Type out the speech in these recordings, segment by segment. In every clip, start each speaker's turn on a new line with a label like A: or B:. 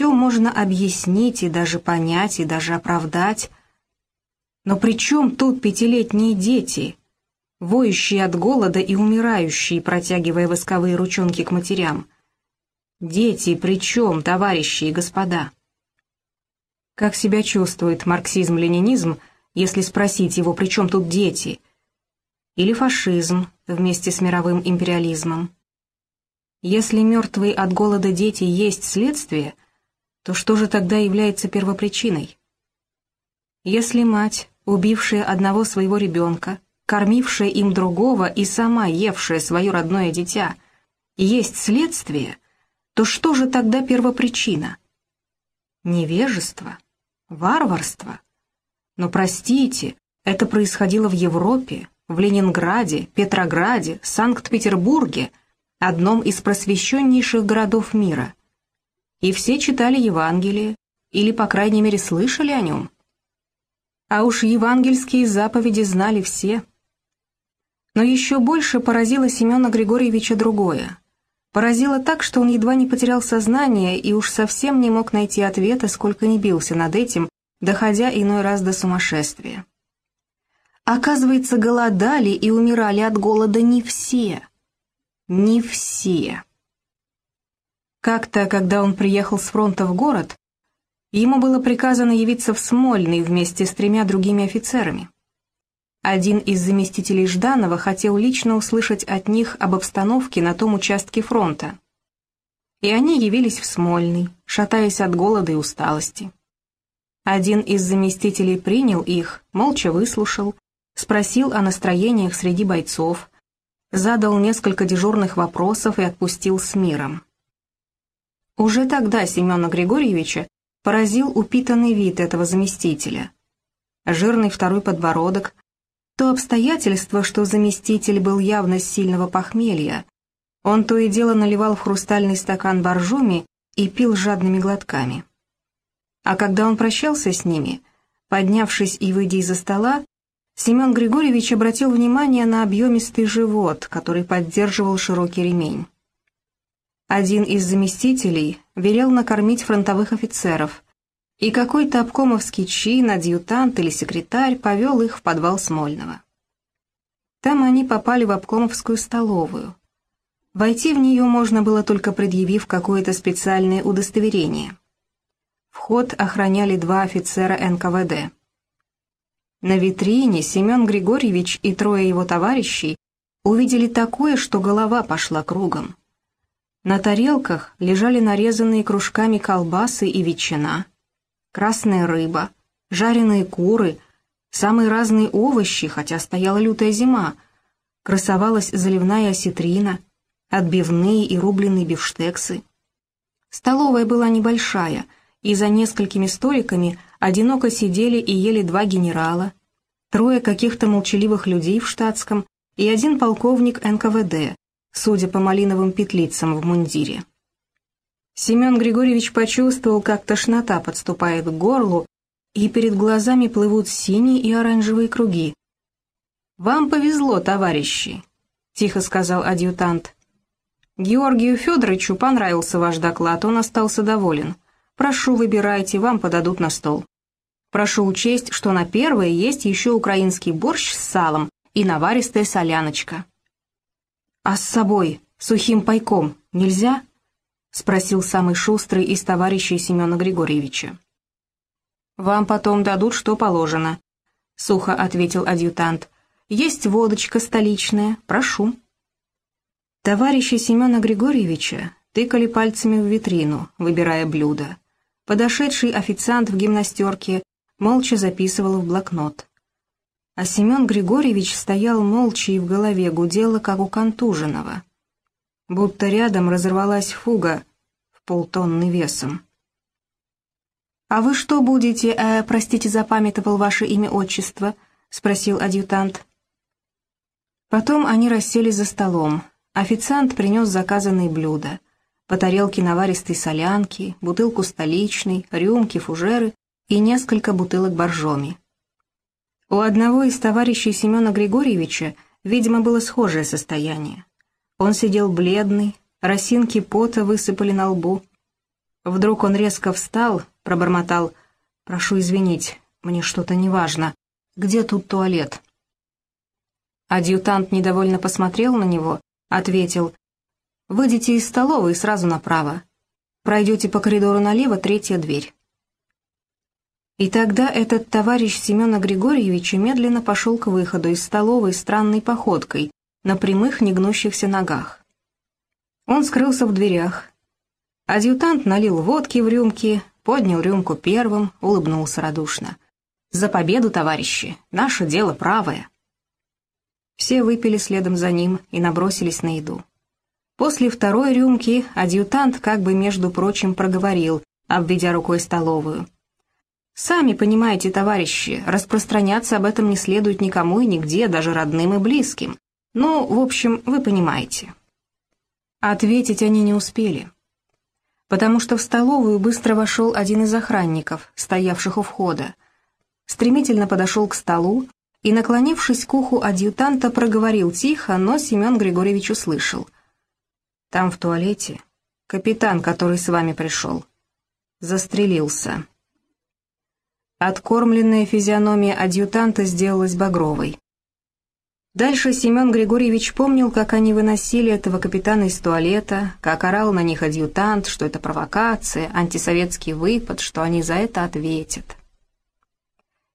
A: все можно объяснить и даже понять, и даже оправдать. Но при чем тут пятилетние дети, воющие от голода и умирающие, протягивая восковые ручонки к матерям? Дети при чем, товарищи и господа? Как себя чувствует марксизм-ленинизм, если спросить его, при чем тут дети? Или фашизм вместе с мировым империализмом? Если мертвые от голода дети есть следствие, то что же тогда является первопричиной? Если мать, убившая одного своего ребенка, кормившая им другого и сама евшая свое родное дитя, есть следствие, то что же тогда первопричина? Невежество? Варварство? Но простите, это происходило в Европе, в Ленинграде, Петрограде, Санкт-Петербурге, одном из просвещеннейших городов мира. И все читали Евангелие, или, по крайней мере, слышали о нем. А уж евангельские заповеди знали все. Но еще больше поразило Семена Григорьевича другое. Поразило так, что он едва не потерял сознание и уж совсем не мог найти ответа, сколько не бился над этим, доходя иной раз до сумасшествия. Оказывается, голодали и умирали от голода не все не все. Как-то, когда он приехал с фронта в город, ему было приказано явиться в Смольный вместе с тремя другими офицерами. Один из заместителей Жданова хотел лично услышать от них об обстановке на том участке фронта. И они явились в Смольный, шатаясь от голода и усталости. Один из заместителей принял их, молча выслушал, спросил о настроениях среди бойцов, задал несколько дежурных вопросов и отпустил с миром. Уже тогда Семена Григорьевича поразил упитанный вид этого заместителя. Жирный второй подбородок, то обстоятельство, что заместитель был явно сильного похмелья. Он то и дело наливал в хрустальный стакан боржоми и пил жадными глотками. А когда он прощался с ними, поднявшись и выйдя из-за стола, Семен Григорьевич обратил внимание на объемистый живот, который поддерживал широкий ремень. Один из заместителей велел накормить фронтовых офицеров, и какой-то обкомовский чин, адъютант или секретарь повел их в подвал Смольного. Там они попали в обкомовскую столовую. Войти в нее можно было только предъявив какое-то специальное удостоверение. Вход охраняли два офицера НКВД. На витрине Семен Григорьевич и трое его товарищей увидели такое, что голова пошла кругом. На тарелках лежали нарезанные кружками колбасы и ветчина, красная рыба, жареные куры, самые разные овощи, хотя стояла лютая зима, красовалась заливная осетрина, отбивные и рубленые бифштексы. Столовая была небольшая, и за несколькими столиками одиноко сидели и ели два генерала, трое каких-то молчаливых людей в штатском и один полковник НКВД, судя по малиновым петлицам в мундире. Семен Григорьевич почувствовал, как тошнота подступает к горлу, и перед глазами плывут синие и оранжевые круги. «Вам повезло, товарищи», — тихо сказал адъютант. «Георгию Федоровичу понравился ваш доклад, он остался доволен. Прошу, выбирайте, вам подадут на стол». Прошу учесть, что на первое есть еще украинский борщ с салом и наваристая соляночка. «А с собой, сухим пайком, нельзя?» — спросил самый шустрый из товарищей Семена Григорьевича. «Вам потом дадут, что положено», — сухо ответил адъютант. «Есть водочка столичная, прошу». Товарищи Семена Григорьевича тыкали пальцами в витрину, выбирая блюдо. Подошедший официант в гимнастерке молча записывала в блокнот. А Семен Григорьевич стоял молча и в голове гудело, как у контуженного. Будто рядом разорвалась фуга в полтонны весом. «А вы что будете, э, простите, запамятовал ваше имя-отчество?» — спросил адъютант. Потом они расселись за столом. Официант принес заказанные блюда. По тарелке наваристой солянки, бутылку столичной, рюмки, фужеры и несколько бутылок боржоми. У одного из товарищей Семена Григорьевича, видимо, было схожее состояние. Он сидел бледный, росинки пота высыпали на лбу. Вдруг он резко встал, пробормотал «Прошу извинить, мне что-то неважно. Где тут туалет?» Адъютант недовольно посмотрел на него, ответил «Выйдите из столовой сразу направо. Пройдете по коридору налево, третья дверь». И тогда этот товарищ Семена Григорьевича медленно пошел к выходу из столовой странной походкой, на прямых негнущихся ногах. Он скрылся в дверях. Адъютант налил водки в рюмки, поднял рюмку первым, улыбнулся радушно. «За победу, товарищи! Наше дело правое!» Все выпили следом за ним и набросились на еду. После второй рюмки адъютант как бы, между прочим, проговорил, обведя рукой столовую — Сами понимаете, товарищи, распространяться об этом не следует никому и нигде, даже родным и близким. Ну, в общем, вы понимаете. Ответить они не успели. Потому что в столовую быстро вошел один из охранников, стоявших у входа. Стремительно подошел к столу и, наклонившись к уху адъютанта, проговорил тихо, но Семен Григорьевич услышал. «Там в туалете капитан, который с вами пришел, застрелился». Откормленная физиономия адъютанта сделалась багровой. Дальше Семен Григорьевич помнил, как они выносили этого капитана из туалета, как орал на них адъютант, что это провокация, антисоветский выпад, что они за это ответят.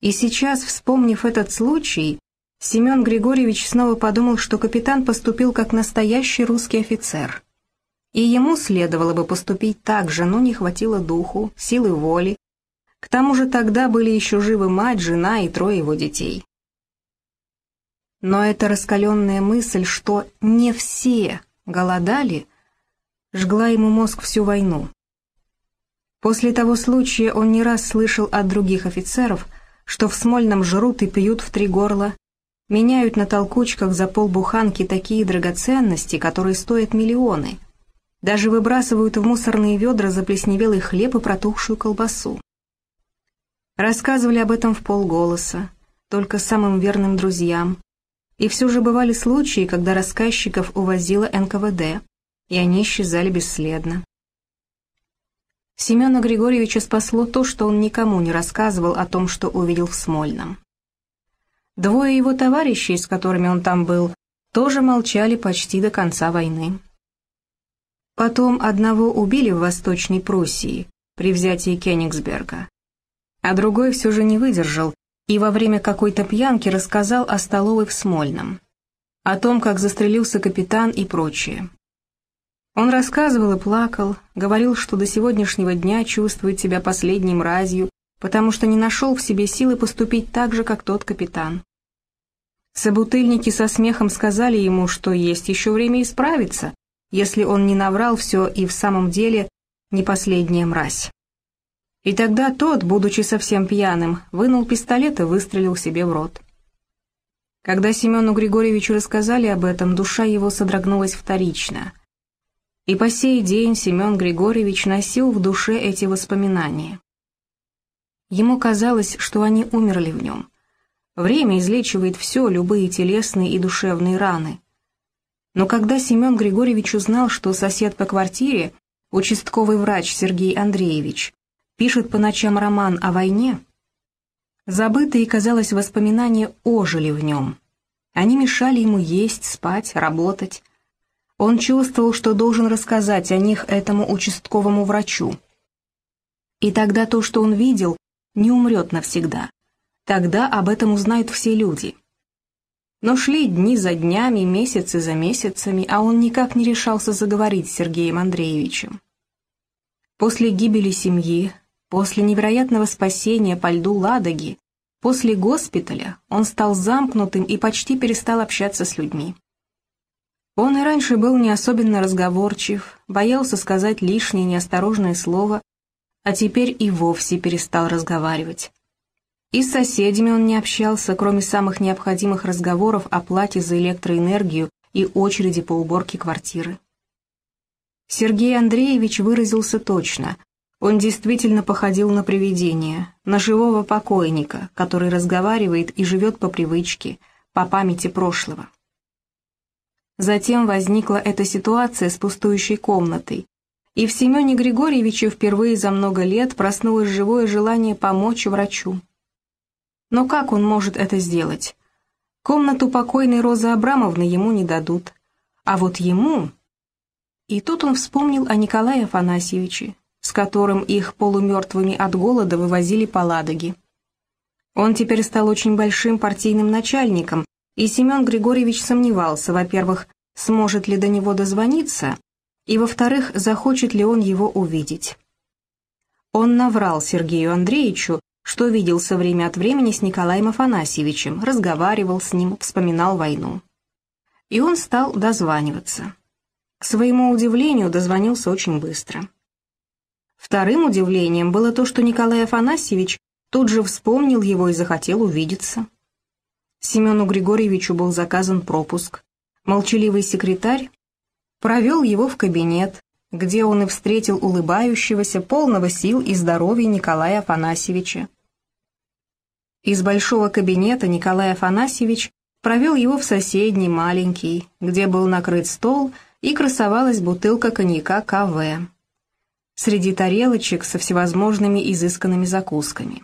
A: И сейчас, вспомнив этот случай, Семен Григорьевич снова подумал, что капитан поступил как настоящий русский офицер. И ему следовало бы поступить так же, но не хватило духу, силы воли, к тому же тогда были еще живы мать, жена и трое его детей. Но эта раскаленная мысль, что не все голодали, жгла ему мозг всю войну. После того случая он не раз слышал от других офицеров, что в Смольном жрут и пьют в три горла, меняют на толкучках за полбуханки такие драгоценности, которые стоят миллионы, даже выбрасывают в мусорные ведра заплесневелый хлеб и протухшую колбасу. Рассказывали об этом в полголоса, только самым верным друзьям. И все же бывали случаи, когда рассказчиков увозила НКВД, и они исчезали бесследно. Семена Григорьевича спасло то, что он никому не рассказывал о том, что увидел в Смольном. Двое его товарищей, с которыми он там был, тоже молчали почти до конца войны. Потом одного убили в Восточной Пруссии при взятии Кенигсберга, а другой все же не выдержал и во время какой-то пьянки рассказал о столовой в Смольном, о том, как застрелился капитан и прочее. Он рассказывал и плакал, говорил, что до сегодняшнего дня чувствует себя последней мразью, потому что не нашел в себе силы поступить так же, как тот капитан. Собутыльники со смехом сказали ему, что есть еще время исправиться, если он не наврал все и в самом деле не последняя мразь. И тогда тот, будучи совсем пьяным, вынул пистолет и выстрелил себе в рот. Когда Семену Григорьевичу рассказали об этом, душа его содрогнулась вторично. И по сей день Семен Григорьевич носил в душе эти воспоминания. Ему казалось, что они умерли в нем. Время излечивает все, любые телесные и душевные раны. Но когда Семен Григорьевич узнал, что сосед по квартире, участковый врач Сергей Андреевич, пишет по ночам роман о войне, забытые, казалось, воспоминания ожили в нем. Они мешали ему есть, спать, работать. Он чувствовал, что должен рассказать о них этому участковому врачу. И тогда то, что он видел, не умрет навсегда. Тогда об этом узнают все люди. Но шли дни за днями, месяцы за месяцами, а он никак не решался заговорить с Сергеем Андреевичем. После гибели семьи, После невероятного спасения по льду Ладоги, после госпиталя, он стал замкнутым и почти перестал общаться с людьми. Он и раньше был не особенно разговорчив, боялся сказать лишнее неосторожное слово, а теперь и вовсе перестал разговаривать. И с соседями он не общался, кроме самых необходимых разговоров о плате за электроэнергию и очереди по уборке квартиры. Сергей Андреевич выразился точно, он действительно походил на привидение, на живого покойника, который разговаривает и живет по привычке, по памяти прошлого. Затем возникла эта ситуация с пустующей комнатой, и в Семене Григорьевиче впервые за много лет проснулось живое желание помочь врачу. Но как он может это сделать? Комнату покойной Розы Абрамовны ему не дадут. А вот ему... И тут он вспомнил о Николае Афанасьевиче, с которым их полумертвыми от голода вывозили по Ладоге. Он теперь стал очень большим партийным начальником, и Семен Григорьевич сомневался, во-первых, сможет ли до него дозвониться, и, во-вторых, захочет ли он его увидеть. Он наврал Сергею Андреевичу, что виделся время от времени с Николаем Афанасьевичем, разговаривал с ним, вспоминал войну. И он стал дозваниваться. К своему удивлению, дозвонился очень быстро. Вторым удивлением было то, что Николай Афанасьевич тут же вспомнил его и захотел увидеться. Семену Григорьевичу был заказан пропуск. Молчаливый секретарь провел его в кабинет, где он и встретил улыбающегося, полного сил и здоровья Николая Афанасьевича. Из большого кабинета Николай Афанасьевич провел его в соседний, маленький, где был накрыт стол и красовалась бутылка коньяка КВ. Среди тарелочек со всевозможными изысканными закусками.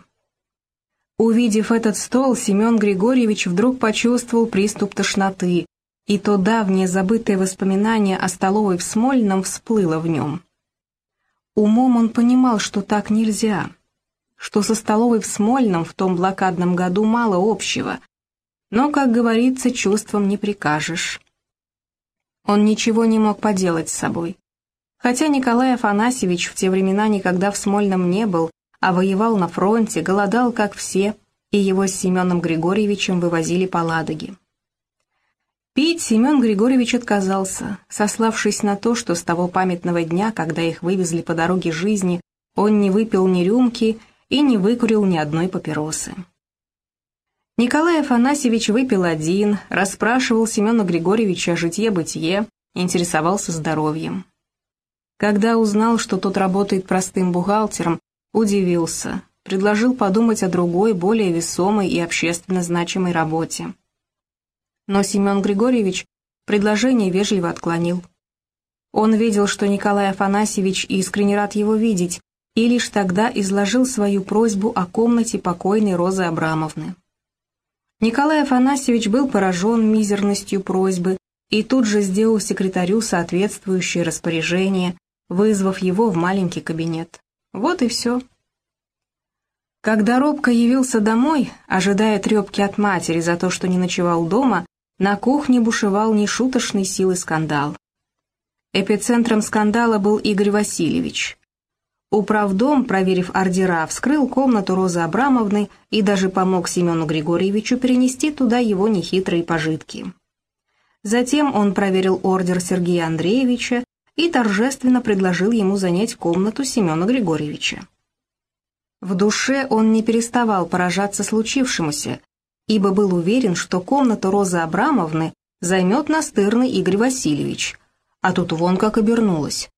A: Увидев этот стол, Семен Григорьевич вдруг почувствовал приступ тошноты, и то давнее забытое воспоминание о столовой в Смольном всплыло в нем. Умом он понимал, что так нельзя — что со столовой в Смольном в том блокадном году мало общего, но, как говорится, чувством не прикажешь. Он ничего не мог поделать с собой. Хотя Николай Афанасьевич в те времена никогда в Смольном не был, а воевал на фронте, голодал, как все, и его с Семеном Григорьевичем вывозили по Ладоге. Пить Семен Григорьевич отказался, сославшись на то, что с того памятного дня, когда их вывезли по дороге жизни, он не выпил ни рюмки и не выкурил ни одной папиросы. Николай Афанасьевич выпил один, расспрашивал Семена Григорьевича о житье-бытие, интересовался здоровьем. Когда узнал, что тот работает простым бухгалтером, удивился, предложил подумать о другой, более весомой и общественно значимой работе. Но Семен Григорьевич предложение вежливо отклонил. Он видел, что Николай Афанасьевич искренне рад его видеть, и лишь тогда изложил свою просьбу о комнате покойной Розы Абрамовны. Николай Афанасьевич был поражен мизерностью просьбы и тут же сделал секретарю соответствующее распоряжение, вызвав его в маленький кабинет. Вот и все. Когда Робко явился домой, ожидая трепки от матери за то, что не ночевал дома, на кухне бушевал нешуточный силы скандал. Эпицентром скандала был Игорь Васильевич. Управдом, проверив ордера, вскрыл комнату Розы Абрамовны и даже помог Семену Григорьевичу перенести туда его нехитрые пожитки. Затем он проверил ордер Сергея Андреевича и торжественно предложил ему занять комнату Семена Григорьевича. В душе он не переставал поражаться случившемуся, ибо был уверен, что комнату Розы Абрамовны займет настырный Игорь Васильевич, а тут вон как обернулось.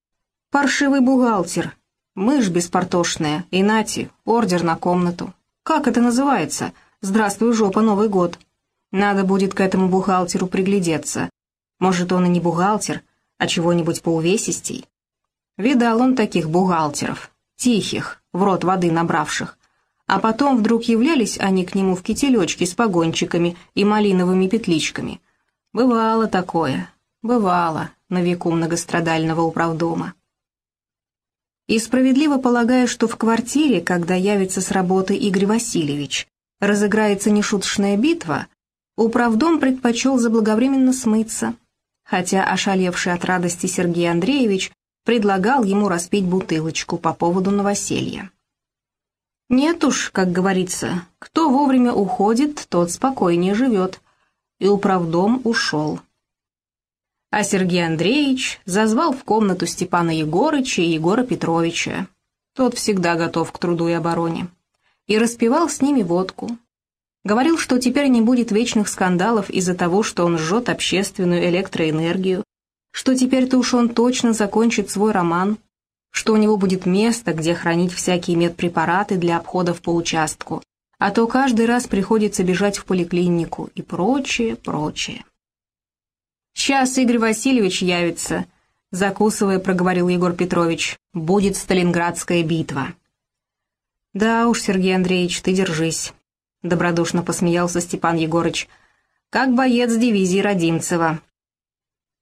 A: Паршивый бухгалтер, Мышь беспортошная, и нати, ордер на комнату. Как это называется? Здравствуй, жопа, Новый год. Надо будет к этому бухгалтеру приглядеться. Может, он и не бухгалтер, а чего-нибудь поувесистей. Видал он таких бухгалтеров, тихих, в рот воды набравших. А потом вдруг являлись они к нему в кителечке с погончиками и малиновыми петличками. Бывало такое, бывало на веку многострадального управдома и справедливо полагая, что в квартире, когда явится с работы Игорь Васильевич, разыграется нешуточная битва, управдом предпочел заблаговременно смыться, хотя ошалевший от радости Сергей Андреевич предлагал ему распить бутылочку по поводу новоселья. Нет уж, как говорится, кто вовремя уходит, тот спокойнее живет, и управдом ушел а Сергей Андреевич зазвал в комнату Степана Егорыча и Егора Петровича. Тот всегда готов к труду и обороне. И распивал с ними водку. Говорил, что теперь не будет вечных скандалов из-за того, что он жжет общественную электроэнергию, что теперь-то уж он точно закончит свой роман, что у него будет место, где хранить всякие медпрепараты для обходов по участку, а то каждый раз приходится бежать в поликлинику и прочее, прочее. Сейчас Игорь Васильевич явится. закусывая, проговорил Егор Петрович, будет Сталинградская битва. Да уж, Сергей Андреевич, ты держись, добродушно посмеялся Степан Егорыч, как боец дивизии Родимцева.